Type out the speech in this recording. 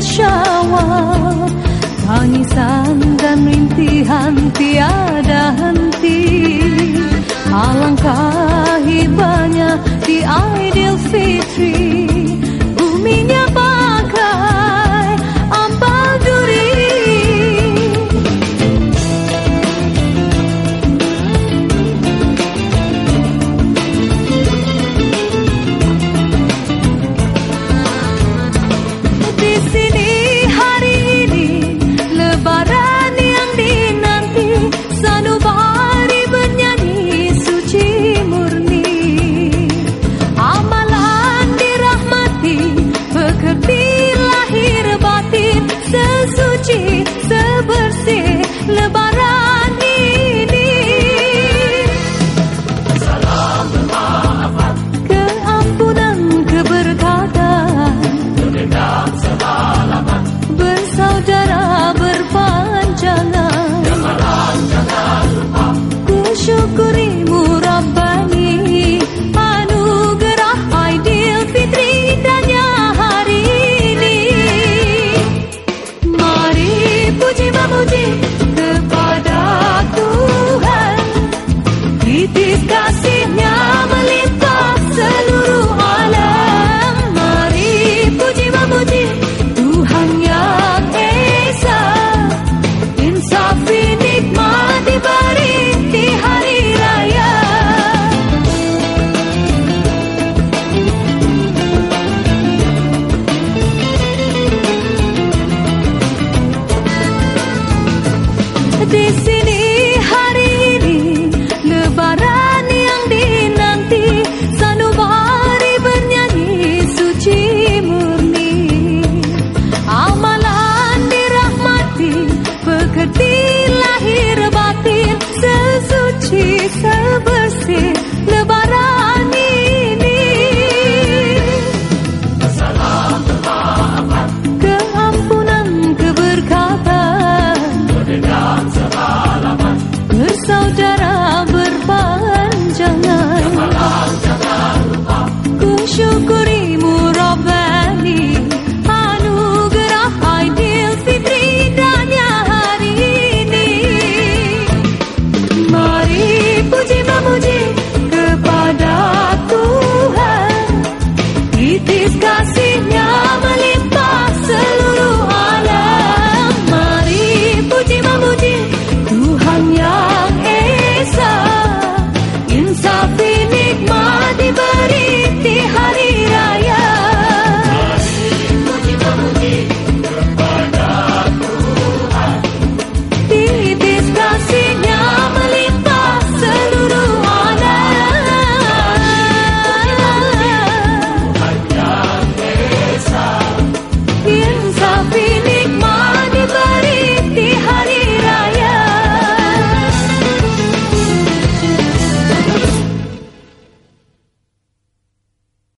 syawal. Tangisan dan rintihan tiada henti. Alangkah kasihnya melimpah